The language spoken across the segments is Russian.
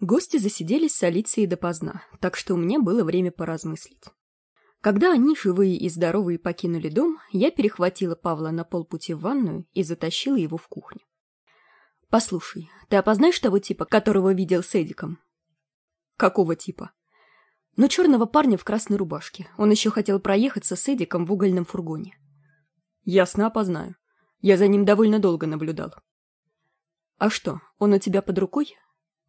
Гости засиделись с Алицией допоздна, так что у меня было время поразмыслить. Когда они, живые и здоровые, покинули дом, я перехватила Павла на полпути в ванную и затащила его в кухню. «Послушай, ты опознаешь того типа, которого видел с Эдиком?» «Какого типа?» «Ну, черного парня в красной рубашке. Он еще хотел проехаться с Эдиком в угольном фургоне». «Ясно, опознаю. Я за ним довольно долго наблюдал». «А что, он у тебя под рукой?»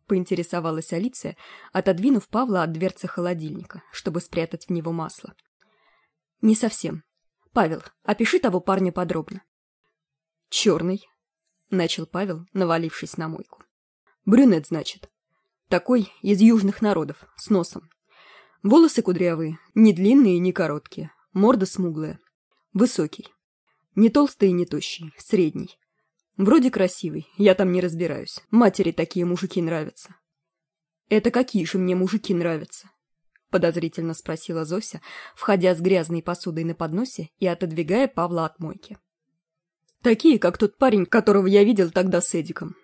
Поинтересовалась алиция отодвинув павла от дверцы холодильника чтобы спрятать в него масло. Не совсем. Павел опиши того парня подробно черный начал павел навалившись на мойку. Брюнет значит. Такой из южных народов с носом. Волосы кудрявые не длинные не короткие морда смуглая. Высокий. Не толстый и не тощий средний Вроде красивый, я там не разбираюсь. Матери такие мужики нравятся. Это какие же мне мужики нравятся? Подозрительно спросила Зося, входя с грязной посудой на подносе и отодвигая Павла от мойки. Такие, как тот парень, которого я видел тогда с Эдиком.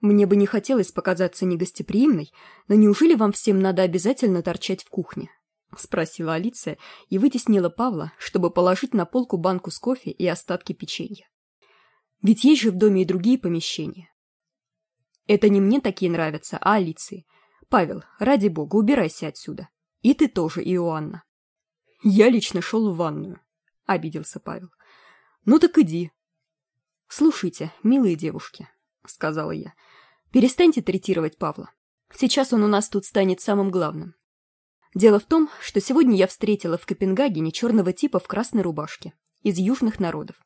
Мне бы не хотелось показаться негостеприимной, но неужели вам всем надо обязательно торчать в кухне? Спросила Алиция и вытеснила Павла, чтобы положить на полку банку с кофе и остатки печенья. Ведь есть же в доме и другие помещения. Это не мне такие нравятся, а Алиции. Павел, ради бога, убирайся отсюда. И ты тоже, Иоанна. Я лично шел в ванную, — обиделся Павел. Ну так иди. Слушайте, милые девушки, — сказала я, — перестаньте третировать Павла. Сейчас он у нас тут станет самым главным. Дело в том, что сегодня я встретила в Копенгагене черного типа в красной рубашке, из южных народов.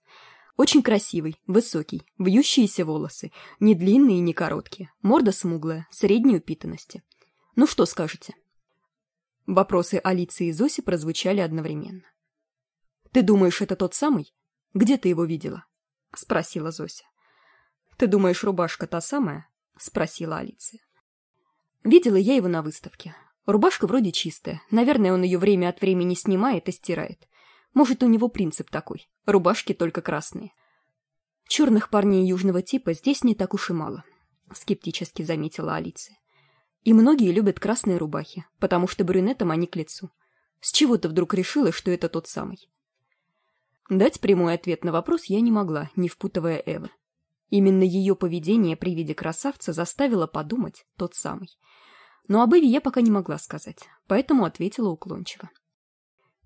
Очень красивый, высокий, вьющиеся волосы, не длинные и не короткие, морда смуглая, средней упитанности. Ну что скажете? Вопросы Алиции и Зоси прозвучали одновременно. «Ты думаешь, это тот самый? Где ты его видела?» — спросила Зося. «Ты думаешь, рубашка та самая?» — спросила Алиция. «Видела я его на выставке. Рубашка вроде чистая. Наверное, он ее время от времени снимает и стирает. Может, у него принцип такой. Рубашки только красные. Черных парней южного типа здесь не так уж и мало, скептически заметила Алиция. И многие любят красные рубахи, потому что брюнетам они к лицу. С чего ты вдруг решила, что это тот самый? Дать прямой ответ на вопрос я не могла, не впутывая Эвы. Именно ее поведение при виде красавца заставило подумать тот самый. Но об Эве я пока не могла сказать, поэтому ответила уклончиво.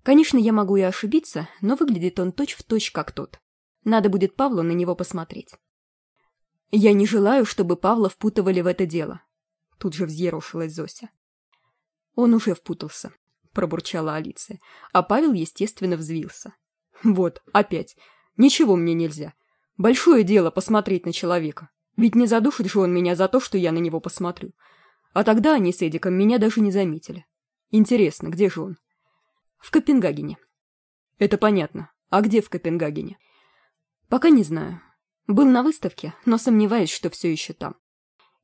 Конечно, я могу и ошибиться, но выглядит он точь-в-точь, точь, как тот. Надо будет Павлу на него посмотреть. Я не желаю, чтобы Павла впутывали в это дело. Тут же взъерошилась Зося. Он уже впутался, пробурчала Алиция, а Павел, естественно, взвился. Вот, опять. Ничего мне нельзя. Большое дело посмотреть на человека. Ведь не задушит же он меня за то, что я на него посмотрю. А тогда они с Эдиком меня даже не заметили. Интересно, где же он? В копенгагене. Это понятно. А где в копенгагене? Пока не знаю. Был на выставке но сомневаюсь что все еще там.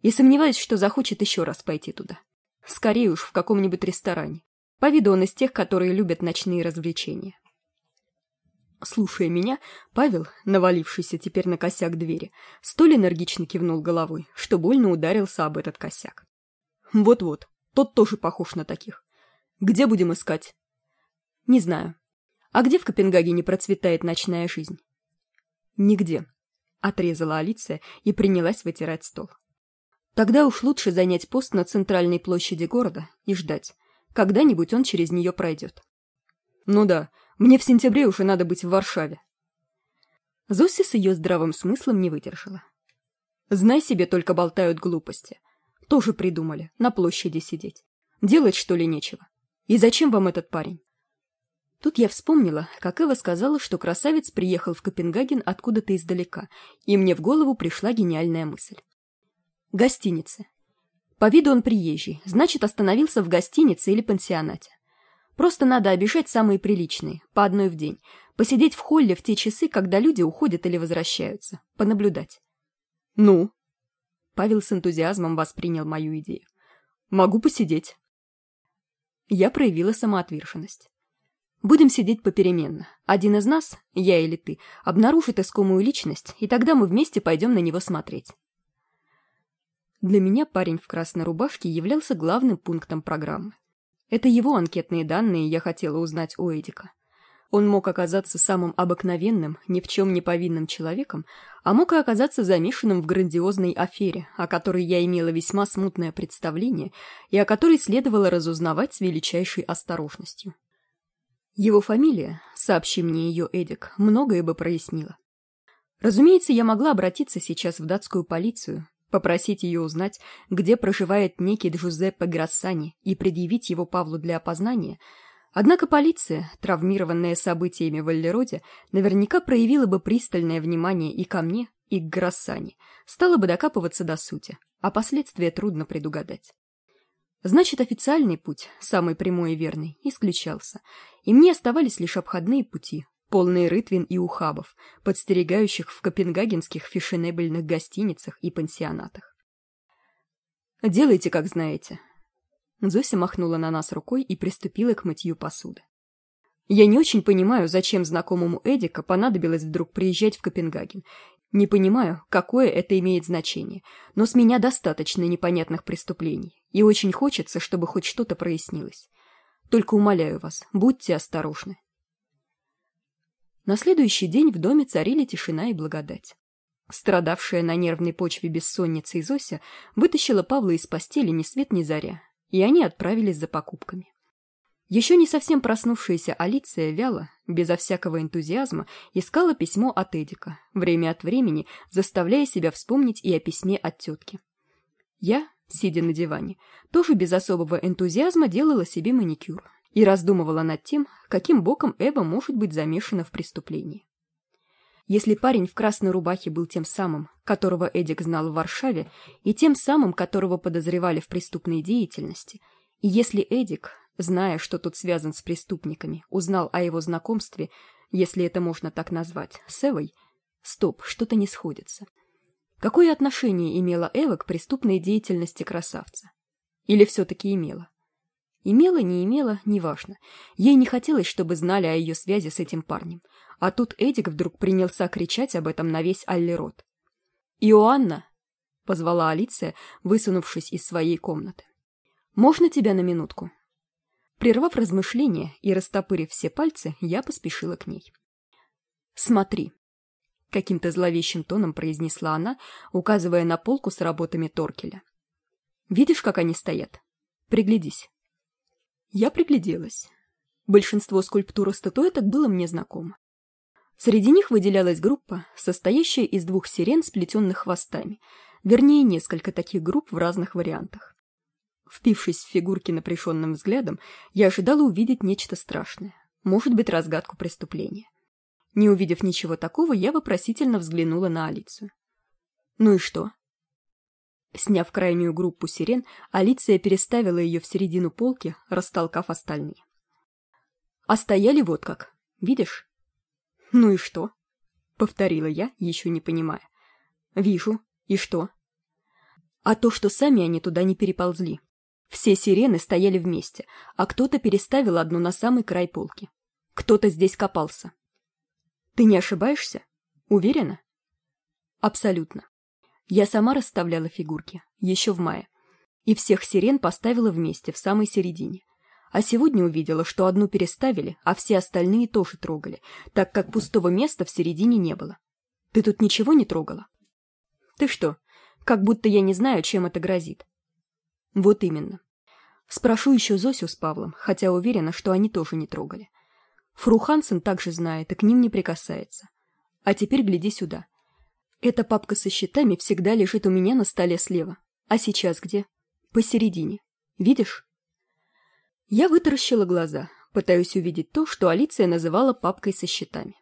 И сомневаюсь что захочет еще раз пойти туда. Скорее уж в каком нибудь ресторане. По виду он из тех которые любят ночные развлечения. Слушая меня павел навалившийся теперь на косяк двери столь энергично кивнул головой что больно ударился об этот косяк. Вот вот тот тоже похож на таких. Где будем искать не знаю. А где в копенгагене процветает ночная жизнь? Нигде отрезала алиция и принялась вытирать стол. Тогда уж лучше занять пост на центральной площади города и ждать. Когда нибудь он через нее пройдет. Ну да мне в сентябре уже надо быть в варшаве. Зося с ее здравым смыслом не выдержала. Знай себе только болтают глупости. Тоже придумали на площади сидеть. Делать что ли нечего? И зачем вам этот парень Тут я вспомнила, как Эва сказала, что красавец приехал в Копенгаген откуда-то издалека, и мне в голову пришла гениальная мысль. Гостиница. По виду он приезжий, значит, остановился в гостинице или пансионате. Просто надо обижать самые приличные, по одной в день, посидеть в холле в те часы, когда люди уходят или возвращаются, понаблюдать. «Ну?» Павел с энтузиазмом воспринял мою идею. «Могу посидеть». Я проявила самоотверженность. Будем сидеть попеременно. Один из нас, я или ты, обнаружит искомую личность, и тогда мы вместе пойдем на него смотреть. Для меня парень в красной рубашке являлся главным пунктом программы. Это его анкетные данные я хотела узнать у Эдика. Он мог оказаться самым обыкновенным, ни в чем не повинным человеком, а мог и оказаться замешанным в грандиозной афере, о которой я имела весьма смутное представление и о которой следовало разузнавать с величайшей осторожностью. Его фамилия, сообщи мне ее Эдик, многое бы прояснила. Разумеется, я могла обратиться сейчас в датскую полицию, попросить ее узнать, где проживает некий Джузеппе Грассани и предъявить его Павлу для опознания, однако полиция, травмированная событиями в Аллероде, наверняка проявила бы пристальное внимание и ко мне, и к Грассани, стала бы докапываться до сути, а последствия трудно предугадать. Значит, официальный путь, самый прямой и верный, исключался, и мне оставались лишь обходные пути, полные рытвин и ухабов, подстерегающих в копенгагенских фешенебельных гостиницах и пансионатах. «Делайте, как знаете». Зося махнула на нас рукой и приступила к мытью посуды. Я не очень понимаю, зачем знакомому Эдика понадобилось вдруг приезжать в Копенгаген. Не понимаю, какое это имеет значение, но с меня достаточно непонятных преступлений, и очень хочется, чтобы хоть что-то прояснилось. Только умоляю вас, будьте осторожны. На следующий день в доме царили тишина и благодать. Страдавшая на нервной почве бессонница Зося вытащила Павла из постели ни свет ни заря, и они отправились за покупками. Еще не совсем проснувшаяся Алиция вяло, безо всякого энтузиазма, искала письмо от Эдика, время от времени заставляя себя вспомнить и о письме от тетки. Я, сидя на диване, тоже без особого энтузиазма делала себе маникюр, и раздумывала над тем, каким боком Эва может быть замешана в преступлении. Если парень в красной рубахе был тем самым, которого Эдик знал в Варшаве, и тем самым, которого подозревали в преступной деятельности, и если Эдик, зная, что тут связан с преступниками, узнал о его знакомстве, если это можно так назвать, с Эвой, стоп, что-то не сходится. Какое отношение имела Эва к преступной деятельности красавца? Или все-таки имела? Имела, не имела, неважно. Ей не хотелось, чтобы знали о ее связи с этим парнем. А тут Эдик вдруг принялся кричать об этом на весь Аллерот. «Иоанна!» — позвала Алиция, высунувшись из своей комнаты. «Можно тебя на минутку?» Прервав размышления и растопырив все пальцы, я поспешила к ней. «Смотри!» — каким-то зловещим тоном произнесла она, указывая на полку с работами Торкеля. «Видишь, как они стоят? Приглядись!» Я пригляделась. Большинство скульптур и статуэток было мне знакомо. Среди них выделялась группа, состоящая из двух сирен, сплетенных хвостами, вернее, несколько таких групп в разных вариантах. Впившись в фигурки напряженным взглядом, я ожидала увидеть нечто страшное, может быть, разгадку преступления. Не увидев ничего такого, я вопросительно взглянула на Алицию. «Ну и что?» Сняв крайнюю группу сирен, Алиция переставила ее в середину полки, растолкав остальные. А стояли вот как. Видишь? Ну и что? Повторила я, еще не понимая. Вижу. И что? А то, что сами они туда не переползли. Все сирены стояли вместе, а кто-то переставил одну на самый край полки. Кто-то здесь копался. Ты не ошибаешься? Уверена? Абсолютно. Я сама расставляла фигурки, еще в мае. И всех сирен поставила вместе, в самой середине. А сегодня увидела, что одну переставили, а все остальные тоже трогали, так как пустого места в середине не было. Ты тут ничего не трогала? Ты что, как будто я не знаю, чем это грозит. Вот именно. Спрошу еще Зосю с Павлом, хотя уверена, что они тоже не трогали. Фру Хансен также знает и к ним не прикасается. А теперь гляди сюда. Эта папка со счетами всегда лежит у меня на столе слева. А сейчас где? Посередине. Видишь? Я вытаращила глаза, пытаясь увидеть то, что Алиция называла папкой со счетами.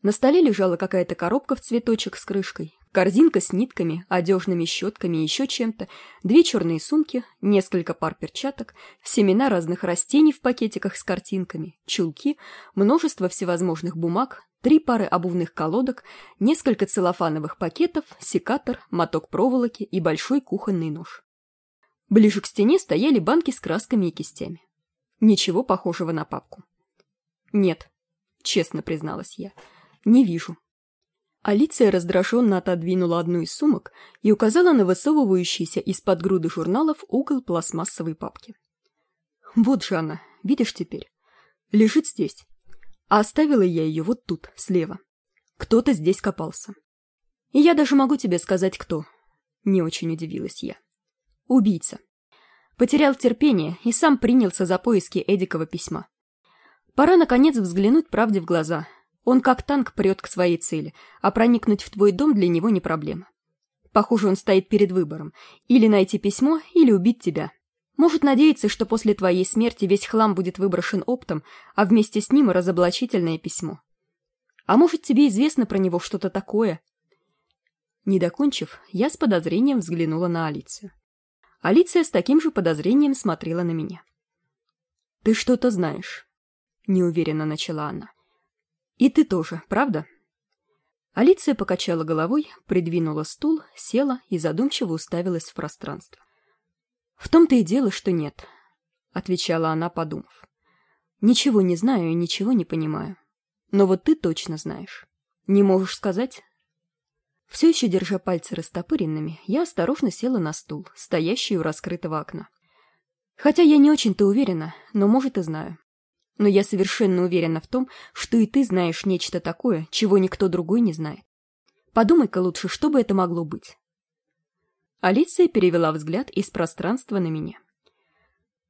На столе лежала какая-то коробка в цветочек с крышкой, корзинка с нитками, одежными щетками и еще чем-то, две черные сумки, несколько пар перчаток, семена разных растений в пакетиках с картинками, чулки, множество всевозможных бумаг, три пары обувных колодок, несколько целлофановых пакетов, секатор, моток проволоки и большой кухонный нож. Ближе к стене стояли банки с красками и кистями. Ничего похожего на папку. «Нет», — честно призналась я, — «не вижу». Алиция раздраженно отодвинула одну из сумок и указала на высовывающийся из-под груды журналов угол пластмассовой папки. «Вот же она, видишь теперь? Лежит здесь. А оставила я ее вот тут, слева. Кто-то здесь копался. И я даже могу тебе сказать, кто. Не очень удивилась я. Убийца. Потерял терпение и сам принялся за поиски Эдикова письма. Пора, наконец, взглянуть правде в глаза. Он как танк прет к своей цели, а проникнуть в твой дом для него не проблема. Похоже, он стоит перед выбором. Или найти письмо, или убить тебя. Может надеяться, что после твоей смерти весь хлам будет выброшен оптом, а вместе с ним и разоблачительное письмо. А может, тебе известно про него что-то такое? Не докончив, я с подозрением взглянула на Алицию. Алиция с таким же подозрением смотрела на меня. «Ты что-то знаешь», — неуверенно начала она. «И ты тоже, правда?» Алиция покачала головой, придвинула стул, села и задумчиво уставилась в пространство. «В том-то и дело, что нет», — отвечала она, подумав. «Ничего не знаю и ничего не понимаю. Но вот ты точно знаешь. Не можешь сказать?» Все еще держа пальцы растопыренными, я осторожно села на стул, стоящий у раскрытого окна. Хотя я не очень-то уверена, но, может, и знаю. Но я совершенно уверена в том, что и ты знаешь нечто такое, чего никто другой не знает. Подумай-ка лучше, что бы это могло быть. Алиция перевела взгляд из пространства на меня.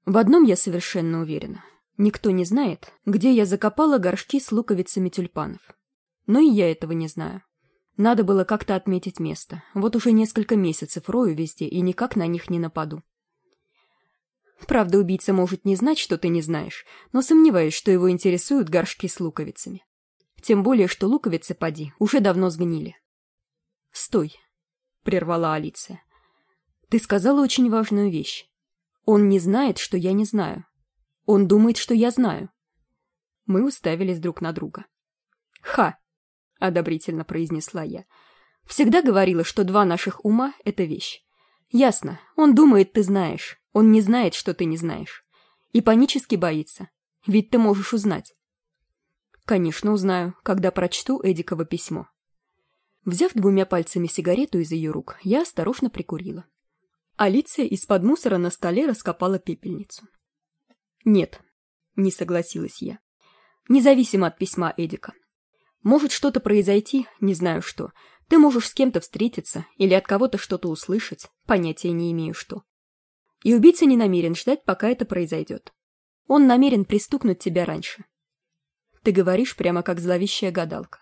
В одном я совершенно уверена. Никто не знает, где я закопала горшки с луковицами тюльпанов. Но и я этого не знаю. Надо было как-то отметить место. Вот уже несколько месяцев рою везде и никак на них не нападу. Правда, убийца может не знать, что ты не знаешь, но сомневаюсь, что его интересуют горшки с луковицами. Тем более, что луковицы, поди, уже давно сгнили. «Стой», — прервала Алиция. «Ты сказала очень важную вещь. Он не знает, что я не знаю. Он думает, что я знаю». Мы уставились друг на друга. «Ха!» — одобрительно произнесла я. «Всегда говорила, что два наших ума — это вещь. Ясно, он думает, ты знаешь. Он не знает, что ты не знаешь. И панически боится. Ведь ты можешь узнать». «Конечно, узнаю, когда прочту Эдиково письмо». Взяв двумя пальцами сигарету из ее рук, я осторожно прикурила. Алиция из-под мусора на столе раскопала пепельницу. «Нет», — не согласилась я. «Независимо от письма Эдика. Может что-то произойти, не знаю что. Ты можешь с кем-то встретиться или от кого-то что-то услышать, понятия не имею что. И убийца не намерен ждать, пока это произойдет. Он намерен пристукнуть тебя раньше. Ты говоришь прямо как зловещая гадалка.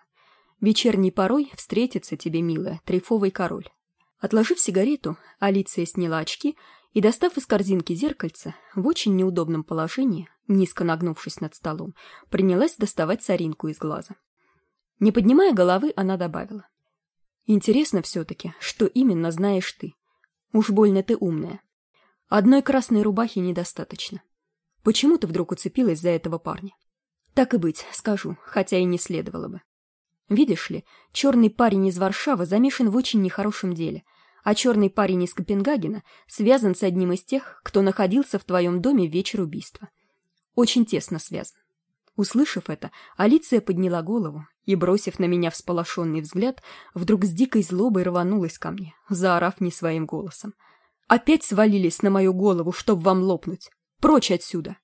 Вечерней порой встретится тебе, милая, трефовый король. Отложив сигарету, Алиция сняла очки и, достав из корзинки зеркальце, в очень неудобном положении, низко нагнувшись над столом, принялась доставать соринку из глаза. Не поднимая головы, она добавила. «Интересно все-таки, что именно знаешь ты. Уж больно ты умная. Одной красной рубахи недостаточно. Почему ты вдруг уцепилась за этого парня? Так и быть, скажу, хотя и не следовало бы. Видишь ли, черный парень из Варшавы замешан в очень нехорошем деле, а черный парень из Копенгагена связан с одним из тех, кто находился в твоем доме в вечер убийства. Очень тесно связан. Услышав это, Алиция подняла голову и, бросив на меня всполошенный взгляд, вдруг с дикой злобой рванулась ко мне, заорав не своим голосом. «Опять свалились на мою голову, чтоб вам лопнуть! Прочь отсюда!»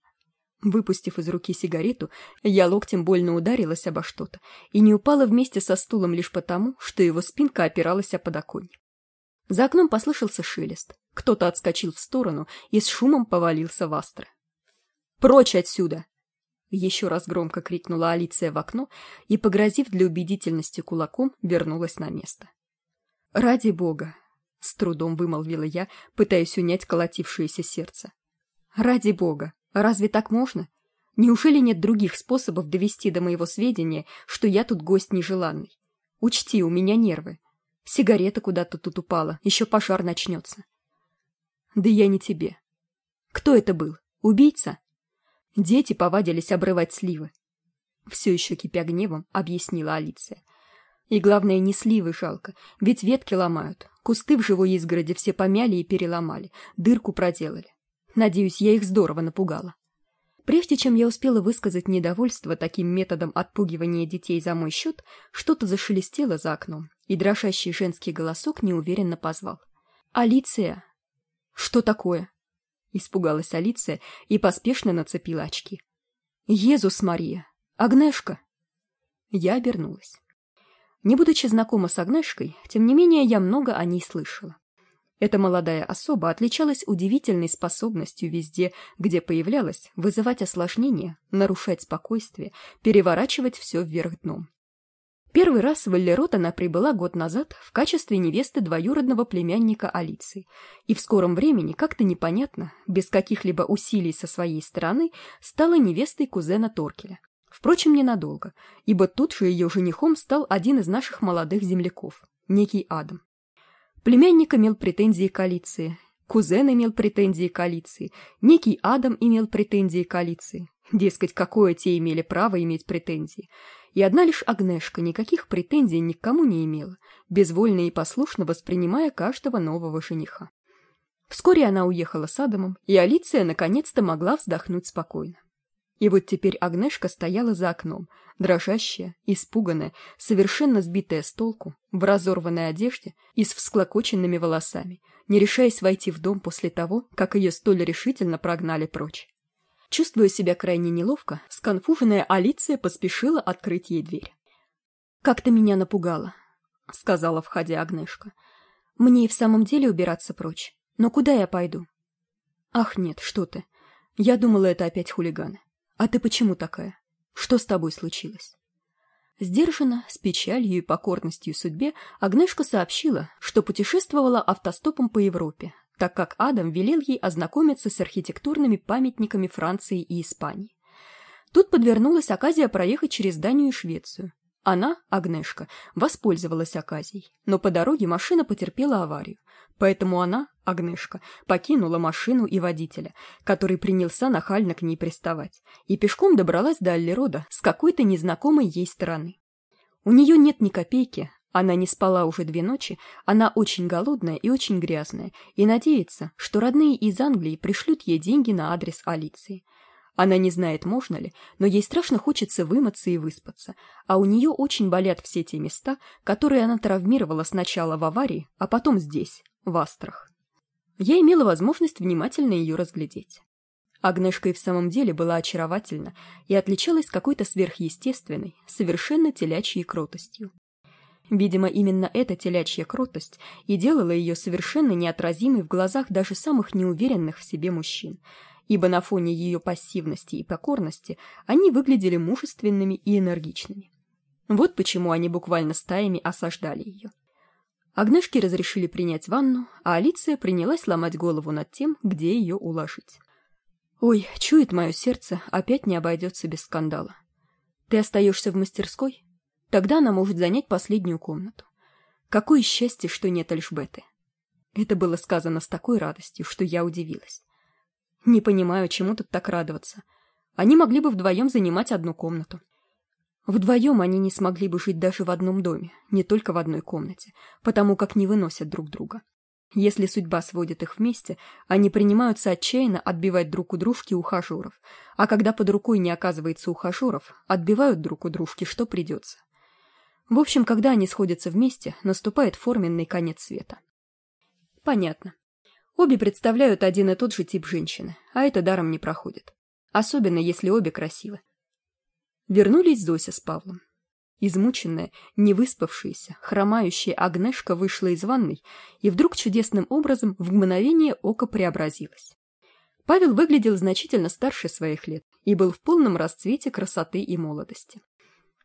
Выпустив из руки сигарету, я локтем больно ударилась обо что-то и не упала вместе со стулом лишь потому, что его спинка опиралась о подоконник. За окном послышался шелест. Кто-то отскочил в сторону и с шумом повалился в астры. «Прочь отсюда!» Еще раз громко крикнула Алиция в окно и, погрозив для убедительности кулаком, вернулась на место. «Ради бога!» — с трудом вымолвила я, пытаясь унять колотившееся сердце. «Ради бога! Разве так можно? Неужели нет других способов довести до моего сведения, что я тут гость нежеланный? Учти, у меня нервы. Сигарета куда-то тут упала, еще пожар начнется». «Да я не тебе. Кто это был? Убийца?» Дети повадились обрывать сливы. Все еще кипя гневом, объяснила Алиция. И главное, не сливы жалко, ведь ветки ломают. Кусты в живой изгороде все помяли и переломали, дырку проделали. Надеюсь, я их здорово напугала. Прежде чем я успела высказать недовольство таким методом отпугивания детей за мой счет, что-то зашелестело за окном, и дрожащий женский голосок неуверенно позвал. «Алиция!» «Что такое?» Испугалась Алиция и поспешно нацепила очки. «Езус Мария! Агнешка!» Я обернулась. Не будучи знакома с Агнешкой, тем не менее я много о ней слышала. Эта молодая особа отличалась удивительной способностью везде, где появлялась, вызывать осложнения, нарушать спокойствие, переворачивать все вверх дном. Первый раз в Эллерот она прибыла год назад в качестве невесты двоюродного племянника Алиции, и в скором времени, как-то непонятно, без каких-либо усилий со своей стороны, стала невестой кузена Торкеля. Впрочем, ненадолго, ибо тут же ее женихом стал один из наших молодых земляков, некий Адам. Племянник имел претензии к коалиции, кузен имел претензии к коалиции, некий Адам имел претензии к коалиции. Дескать, какое те имели право иметь претензии. И одна лишь Агнешка никаких претензий никому не имела, безвольно и послушно воспринимая каждого нового жениха. Вскоре она уехала с Адамом, и Алиция наконец-то могла вздохнуть спокойно. И вот теперь Агнешка стояла за окном, дрожащая, испуганная, совершенно сбитая с толку, в разорванной одежде и с всклокоченными волосами, не решаясь войти в дом после того, как ее столь решительно прогнали прочь. Чувствуя себя крайне неловко, сконфуженная Алиция поспешила открыть ей дверь. «Как ты меня напугала», — сказала, входя Агнешка. «Мне и в самом деле убираться прочь. Но куда я пойду?» «Ах, нет, что ты. Я думала, это опять хулиганы. А ты почему такая? Что с тобой случилось? Сдержанно, с печалью и покорностью судьбе, Агнешка сообщила, что путешествовала автостопом по Европе, так как Адам велел ей ознакомиться с архитектурными памятниками Франции и Испании. Тут подвернулась оказия проехать через Данию и Швецию. Она, Агнешка, воспользовалась оказией, но по дороге машина потерпела аварию, поэтому она, Агнешка, покинула машину и водителя, который принялся нахально к ней приставать, и пешком добралась до Аллерода с какой-то незнакомой ей стороны. У нее нет ни копейки, она не спала уже две ночи, она очень голодная и очень грязная, и надеется, что родные из Англии пришлют ей деньги на адрес Алиции. Она не знает, можно ли, но ей страшно хочется вымыться и выспаться, а у нее очень болят все те места, которые она травмировала сначала в аварии, а потом здесь, в Астрах. Я имела возможность внимательно ее разглядеть. Агнешка и в самом деле была очаровательна и отличалась какой-то сверхъестественной, совершенно телячьей кротостью. Видимо, именно эта телячья кротость и делала ее совершенно неотразимой в глазах даже самых неуверенных в себе мужчин, ибо на фоне ее пассивности и покорности они выглядели мужественными и энергичными. Вот почему они буквально стаями осаждали ее. Агнешке разрешили принять ванну, а Алиция принялась ломать голову над тем, где ее уложить. «Ой, чует мое сердце, опять не обойдется без скандала. Ты остаешься в мастерской? Тогда она может занять последнюю комнату. Какое счастье, что нет Альшбеты!» Это было сказано с такой радостью, что я удивилась. Не понимаю, чему тут так радоваться. Они могли бы вдвоем занимать одну комнату. Вдвоем они не смогли бы жить даже в одном доме, не только в одной комнате, потому как не выносят друг друга. Если судьба сводит их вместе, они принимаются отчаянно отбивать друг у дружки ухажеров, а когда под рукой не оказывается ухажеров, отбивают друг у дружки, что придется. В общем, когда они сходятся вместе, наступает форменный конец света. Понятно. Обе представляют один и тот же тип женщины, а это даром не проходит. Особенно, если обе красивы. Вернулись Зося с Павлом. Измученная, невыспавшаяся, хромающая Агнешка вышла из ванной и вдруг чудесным образом в мгновение ока преобразилась. Павел выглядел значительно старше своих лет и был в полном расцвете красоты и молодости.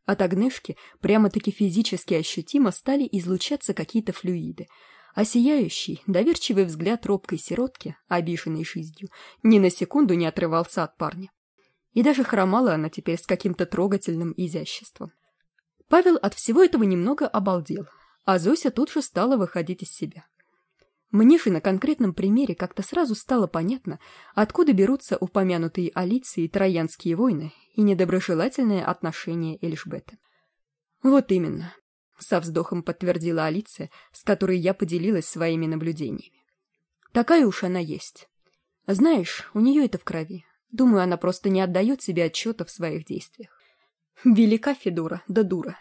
От Агнешки прямо-таки физически ощутимо стали излучаться какие-то флюиды, а сияющий, доверчивый взгляд робкой сиротки, обиженной жизнью, ни на секунду не отрывался от парня. И даже хромала она теперь с каким-то трогательным изяществом. Павел от всего этого немного обалдел, а Зося тут же стала выходить из себя. Мне же на конкретном примере как-то сразу стало понятно, откуда берутся упомянутые Алиции троянские войны и недоброжелательное отношение Эльжбета. Вот именно, со вздохом подтвердила алиция с которой я поделилась своими наблюдениями такая уж она есть знаешь у нее это в крови Думаю, она просто не отдает себе отчета в своих действиях. Велика Федора, да дура.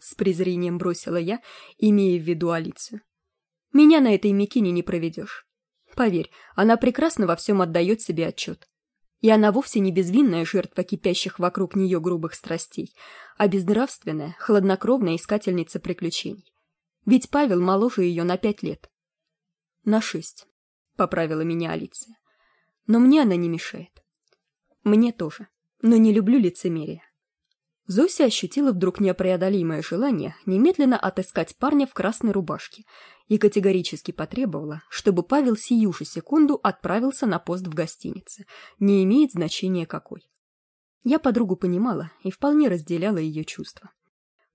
С презрением бросила я, имея в виду Алицию. Меня на этой Микине не проведешь. Поверь, она прекрасно во всем отдает себе отчет. И она вовсе не безвинная жертва кипящих вокруг нее грубых страстей, а безнравственная, хладнокровная искательница приключений. Ведь Павел моложе ее на пять лет. На шесть, — поправила меня Алиция. Но мне она не мешает. Мне тоже, но не люблю лицемерие. Зося ощутила вдруг непреодолимое желание немедленно отыскать парня в красной рубашке и категорически потребовала, чтобы Павел сию же секунду отправился на пост в гостинице, не имеет значения какой. Я подругу понимала и вполне разделяла ее чувства.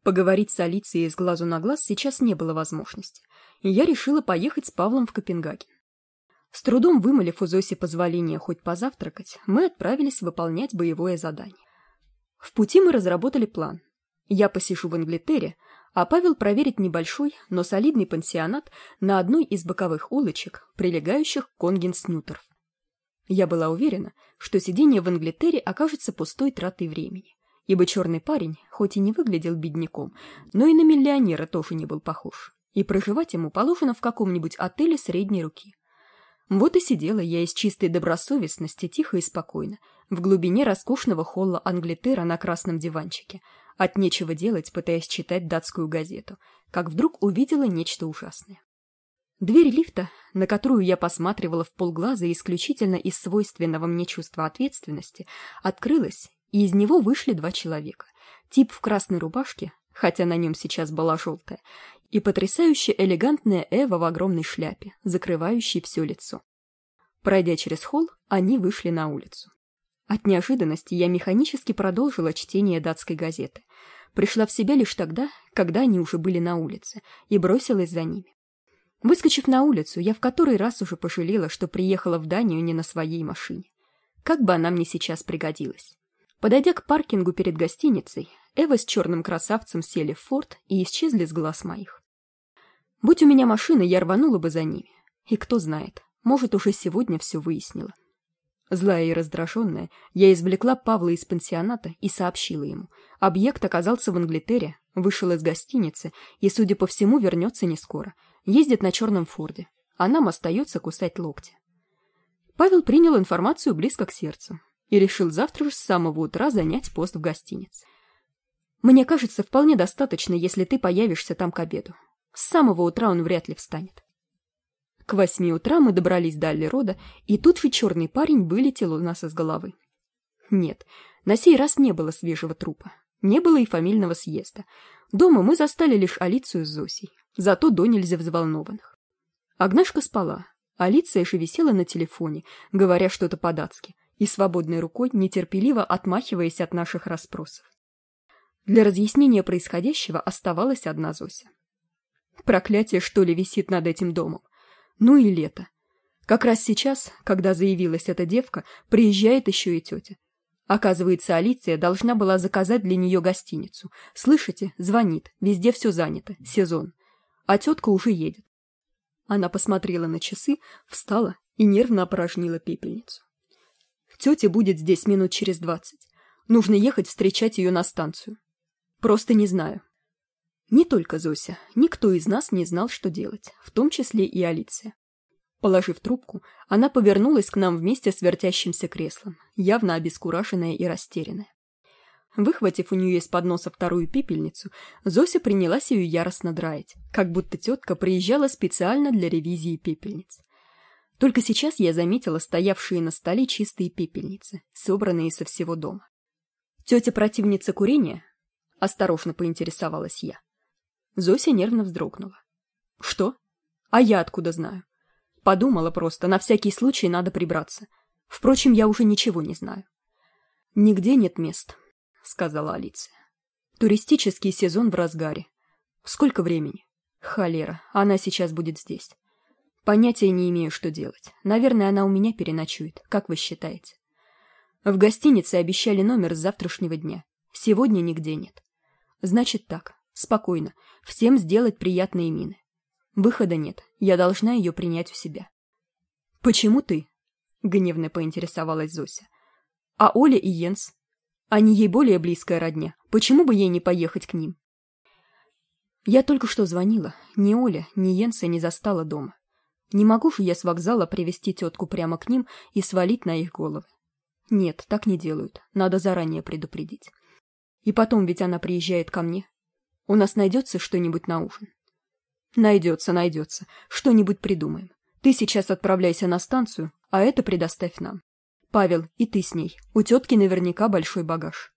Поговорить с Алицией с глазу на глаз сейчас не было возможности, и я решила поехать с Павлом в Копенгаген. С трудом вымолив у Зоси позволение хоть позавтракать, мы отправились выполнять боевое задание. В пути мы разработали план. Я посижу в Англитере, а Павел проверит небольшой, но солидный пансионат на одной из боковых улочек, прилегающих к Конгенснютеров. Я была уверена, что сидение в Англитере окажется пустой тратой времени, ибо черный парень, хоть и не выглядел бедняком, но и на миллионера тоже не был похож, и проживать ему положено в каком-нибудь отеле средней руки. Вот и сидела я из чистой добросовестности тихо и спокойно, в глубине роскошного холла Англитера на красном диванчике, от нечего делать, пытаясь читать датскую газету, как вдруг увидела нечто ужасное. Дверь лифта, на которую я посматривала в полглаза исключительно из свойственного мне чувства ответственности, открылась, и из него вышли два человека. Тип в красной рубашке, хотя на нем сейчас была желтая, и потрясающе элегантная Эва в огромной шляпе, закрывающей все лицо. Пройдя через холл, они вышли на улицу. От неожиданности я механически продолжила чтение датской газеты. Пришла в себя лишь тогда, когда они уже были на улице, и бросилась за ними. Выскочив на улицу, я в который раз уже пожалела, что приехала в Данию не на своей машине. Как бы она мне сейчас пригодилась. Подойдя к паркингу перед гостиницей, Эва с черным красавцем сели в форт и исчезли с глаз моих. Будь у меня машина, я рванула бы за ними. И кто знает, может, уже сегодня все выяснила. Злая и раздраженная, я извлекла Павла из пансионата и сообщила ему. Объект оказался в Англитере, вышел из гостиницы и, судя по всему, вернется не скоро. Ездит на черном форде, а нам остается кусать локти. Павел принял информацию близко к сердцу и решил завтра же с самого утра занять пост в гостинице. Мне кажется, вполне достаточно, если ты появишься там к обеду. С самого утра он вряд ли встанет. К восьми утра мы добрались до Аллерода, и тут же черный парень вылетел у нас из головы. Нет, на сей раз не было свежего трупа. Не было и фамильного съезда. Дома мы застали лишь Алицию с Зосей, зато до нельзя взволнованных. Агнешка спала, Алиция же висела на телефоне, говоря что-то по-датски, и свободной рукой нетерпеливо отмахиваясь от наших расспросов. Для разъяснения происходящего оставалась одна Зося. Проклятие, что ли, висит над этим домом? Ну и лето. Как раз сейчас, когда заявилась эта девка, приезжает еще и тетя. Оказывается, Алиция должна была заказать для нее гостиницу. Слышите? Звонит. Везде все занято. Сезон. А тетка уже едет. Она посмотрела на часы, встала и нервно опорожнила пепельницу. Тетя будет здесь минут через двадцать. Нужно ехать встречать ее на станцию. Просто не знаю, не только Зося, никто из нас не знал, что делать, в том числе и Алиция. Положив трубку, она повернулась к нам вместе с вертящимся креслом, явно обескураженная и растерянная. Выхватив у нее из-под носа вторую пепельницу, Зося принялась ее яростно драить, как будто тетка приезжала специально для ревизии пепельниц. Только сейчас я заметила стоявшие на столе чистые пепельницы, собранные со всего дома. «Тетя противница курения?» — осторожно поинтересовалась я. Зося нервно вздрогнула. «Что? А я откуда знаю?» Подумала просто, на всякий случай надо прибраться. Впрочем, я уже ничего не знаю. «Нигде нет мест», — сказала Алиция. «Туристический сезон в разгаре. Сколько времени?» «Холера, она сейчас будет здесь. Понятия не имею, что делать. Наверное, она у меня переночует. Как вы считаете?» В гостинице обещали номер с завтрашнего дня. Сегодня нигде нет. Значит так. Спокойно. Всем сделать приятные мины. Выхода нет. Я должна ее принять у себя. «Почему ты?» — гневно поинтересовалась Зося. а оля и йенс они ей более близкая родня почему бы ей не поехать к ним я только что звонила ни оля ни йенса не застала дома не могу же я с вокзала привести тетку прямо к ним и свалить на их головы нет так не делают надо заранее предупредить и потом ведь она приезжает ко мне у нас найдется что нибудь на ужин. Найдется найдется. Что нибудь придумаем. Ты сейчас отправляйся на станцию а это предоставь нам. Павел и ты с ней. У тетки наверняка большой багаж